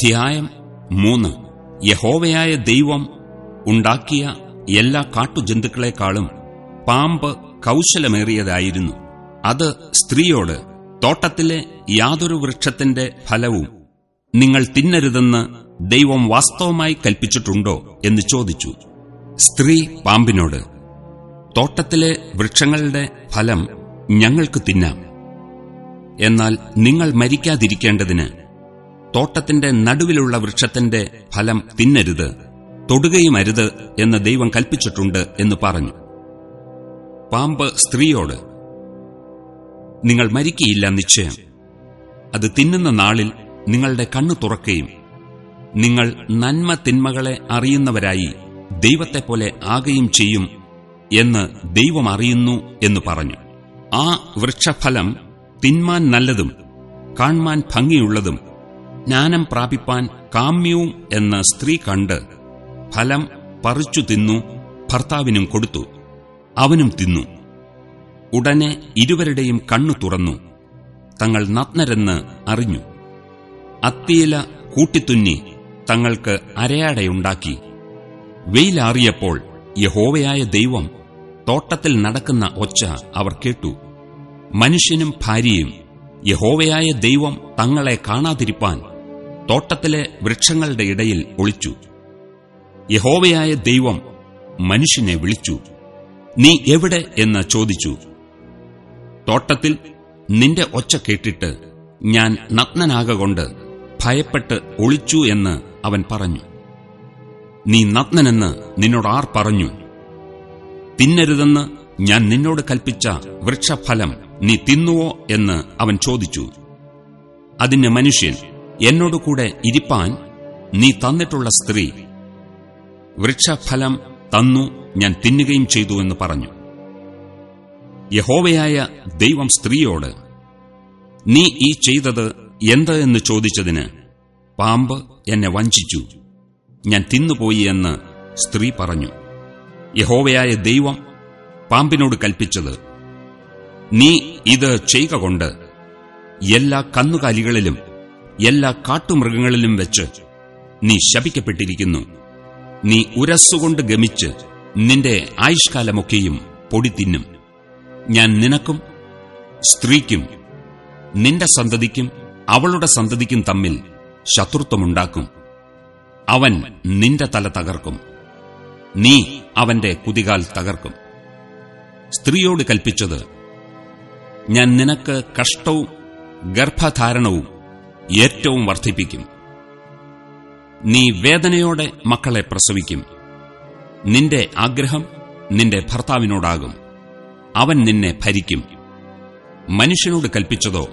അധ്യായം മൂന്ന്. യഹോവയായ ദൈവം ഉണ്ടാക്കിയ എല്ലാ കാട്ടുജന്തുക്കളെക്കാളും പാമ്പ് കൗശലമേറിയതായിരുന്നു. അത് സ്ത്രീയോട് തോട്ടത്തിലെ യാതൊരു വൃക്ഷത്തിന്റെ ഫലവും നിങ്ങൾ തിന്നരുതെന്ന് ദൈവം വാസ്തവമായി കൽപ്പിച്ചിട്ടുണ്ടോ എന്ന് ചോദിച്ചു. സ്ത്രീ പാമ്പിനോട് തോട്ടത്തിലെ വൃക്ഷങ്ങളുടെ ഫലം ഞങ്ങൾക്ക് തിന്നാം. എന്നാൽ നിങ്ങൾ മരിക്കാതിരിക്കേണ്ടതിന് തോട്ടത്തിന്റെ നടുവിലുള്ള വൃക്ഷത്തിന്റെ ഫലം തിന്നരുത് തൊടുകയും അരുത് എന്ന് ദൈവം കൽപ്പിച്ചിട്ടുണ്ട് എന്ന് പറഞ്ഞു. പാമ്പ് സ്ത്രീയോട് നിങ്ങൾ മരിക്കയില്ല നിശ്ചയം. അത് തിന്നുന്ന നാളിൽ നിങ്ങളുടെ കണ്ണു തുറക്കുകയും നിങ്ങൾ നന്മ തിന്മകളെ അറിയുന്നവരായി ദൈവത്തെപ്പോലെ ആകുകയും ചെയ്യും എന്ന് ദൈവം അറിയുന്നു എന്ന് പറഞ്ഞു. ആ വൃക്ഷഫലം തിന്മാൻ നല്ലതും കാൺമാൻ ഭംഗിയുള്ളതും ജ്ഞാനം പ്രാപിപ്പാൻ കാമ്യവും എന്ന സ്ത്രീ കണ്ട് ഫലം പറിച്ചു തിന്നു ഭർത്താവിനും കൊടുത്തു. അവനും തിന്നു. ഉടനെ ഇരുവരുടെയും കണ്ണു തുറന്നു. തങ്ങൾ നഗ്നരെന്ന് അറിഞ്ഞു. അത്തിയില കൂട്ടിത്തുന്നി തങ്ങൾക്ക് അരയാടയുണ്ടാക്കി. വെയിലാറിയപ്പോൾ യഹോവയായ ദൈവം തോട്ടത്തിൽ നടക്കുന്ന ഒച്ച അവർ കേട്ടു. മനുഷ്യനും ഭാര്യയും യഹോവയായ ദൈവം തങ്ങളെ കാണാതിരിപ്പാൻ തോട്ടത്തിലെ വൃക്ഷങ്ങളുടെ ഇടയിൽ ഒളിച്ചു. യഹോവയായ ദൈവം മനുഷ്യനെ വിളിച്ചു നീ എവിടെ? എന്ന് ചോദിച്ചു. തോട്ടത്തിൽ നിന്റെ ഒച്ച കേട്ടിട്ട് ഞാൻ നഗ്നനാകൊണ്ട് ഭയപ്പെട്ട് ഒളിച്ചു എന്ന് അവൻ പറഞ്ഞു. നീ നഗ്നനെന്ന് നിന്നോട് ആർ പറഞ്ഞു? തിന്നരുതെന്ന് ഞാൻ നിന്നോട് കൽപ്പിച്ച വൃക്ഷഫലം നീ തിന്നുവോ? എന്ന് അവൻ ചോദിച്ചു. അതിന് മനുഷ്യൻ എന്നോടുകൂടെ ഇരിപ്പാൻ നീ തന്നിട്ടുള്ള സ്ത്രീ. വൃക്ഷഫലം തന്നു ഞാൻ തിന്നുകയും ചെയ്തു എന്ന് പറഞ്ഞു. യഹോവയായ ദൈവം സ്ത്രീയോട് നീ ഈ ചെയ്തത് എന്ത് എന്ന് ചോദിച്ചതിന് പാമ്പ് എന്നെ വഞ്ചിച്ചു. ഞാൻ തിന്നുപോയി എന്ന് സ്ത്രീ പറഞ്ഞു. യഹോവയായ ദൈവം പാമ്പിനോട് കൽപ്പിച്ചത് നീ ഇത് ചെയ്യുക കൊണ്ട് എല്ലാ കന്നുകാലികളിലും എല്ലാ കാട്ടുമൃഗങ്ങളിലും വെച്ച് നീ ശപിക്കപ്പെട്ടിരിക്കുന്നു. നീ ഉരസ്സുകൊണ്ട് ഗമിച്ച് നിന്റെ ആയുഷ്കാലമൊക്കെയും പൊടി തിന്നും. ഞാൻ നിനക്കും സ്ത്രീക്കും നിന്റെ സന്തതിക്കും അവളുടെ സന്തതിക്കും തമ്മിൽ ശത്രുത്വമുണ്ടാക്കും. അവൻ നിന്റെ തല തകർക്കും. നീ അവന്റെ കുതികാൽ തകർക്കും. സ്ത്രീയോട് കൽപ്പിച്ചത് ഞാൻ നിനക്ക് കഷ്ടവും ഗർഭധാരണവും ഏറ്റവും വർദ്ധിപ്പിക്കും. നീ വേദനയോടെ മക്കളെ പ്രസവിക്കും. നിന്റെ ആഗ്രഹം നിന്റെ ഭർത്താവിനോടാകും. അവൻ നിന്നെ ഭരിക്കും. മനുഷ്യനോട് കൽപ്പിച്ചതോ?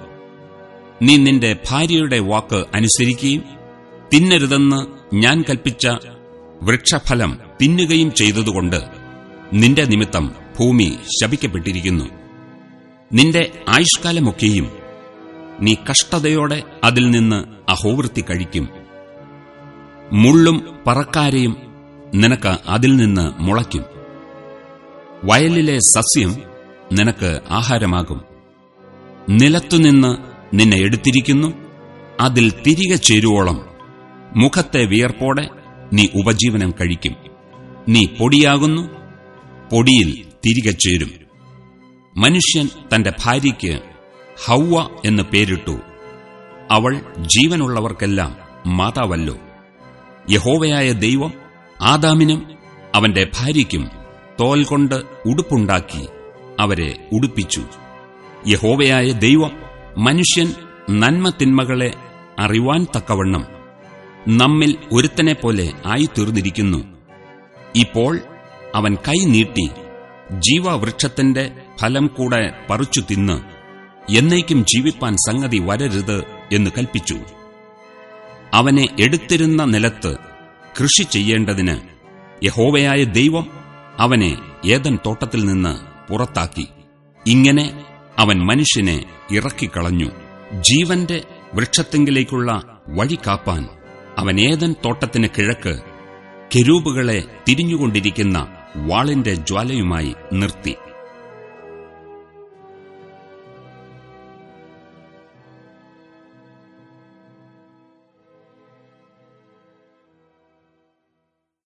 നീ നിന്റെ ഭാര്യയുടെ വാക്ക് അനുസരിക്കുകയും തിന്നരുതെന്ന് ഞാൻ കൽപ്പിച്ച വൃക്ഷഫലം തിന്നുകയും ചെയ്തതുകൊണ്ട് നിന്റെ നിമിത്തം ഭൂമി ശപിക്കപ്പെട്ടിരിക്കുന്നു. നിന്റെ ആയുഷ്കാലമൊക്കെയും നീ കഷ്ടതയോടെ അതിൽ നിന്ന് അഹോവൃത്തി കഴിക്കും. മുള്ളും പറക്കാരയും നിനക്ക് അതിൽ നിന്ന് മുളയ്ക്കും. വയലിലെ സസ്യം നിനക്ക് ആഹാരമാകും. നിലത്തുനിന്ന് നിന്നെ എടുത്തിരിക്കുന്നു. അതിൽ തിരികെ ചേരുവോളം. മുഖത്തെ വിയർപ്പോടെ നീ ഉപജീവനം കഴിക്കും. നീ പൊടിയാകുന്നു. പൊടിയിൽ തിരികെ ചേരും. മനുഷ്യൻ തന്റെ ഭാര്യയ്ക്ക് ഹൗവ എന്ന് പേരിട്ടു. അവൾ ജീവനുള്ളവർക്കെല്ലാം മാതാവല്ലോ. യഹോവയായ ദൈവം ആദാമിനും അവന്റെ ഭാര്യയ്ക്കും തോൽ കൊണ്ട് ഉടുപ്പുണ്ടാക്കി അവരെ ഉടുപ്പിച്ചു. യഹോവയായ ദൈവം മനുഷ്യൻ നന്മ തിന്മകളെ അറിവാൻ തക്കവണ്ണം നമ്മിൽ ഒരുത്തനെ പോലെ ആയിത്തീർന്നിരിക്കുന്നു. ഇപ്പോൾ അവൻ കൈ നീട്ടി ജീവവൃക്ഷത്തിന്റെ ഫലം കൂടെ പറിച്ചു തിന്ന് എന്നേക്കും ജീവിപ്പാൻ സംഗതി വരരുത് എന്ന് കൽപ്പിച്ചു. അവനെ എടുത്തിരുന്ന നിലത്ത് കൃഷി ചെയ്യേണ്ടതിന് യഹോവയായ ദൈവം അവനെ ഏതൻ തോട്ടത്തിൽ നിന്ന് പുറത്താക്കി. ഇങ്ങനെ അവൻ മനുഷ്യനെ ഇറക്കിക്കളഞ്ഞു. ജീവന്റെ വൃക്ഷത്തെങ്കിലേക്കുള്ള വഴി കാപ്പാൻ അവൻ ഏതൻ തോട്ടത്തിന് കിഴക്ക് കെരൂപുകളെ തിരിഞ്ഞുകൊണ്ടിരിക്കുന്ന വാളിന്റെ ജ്വാലയുമായി നിർത്തി.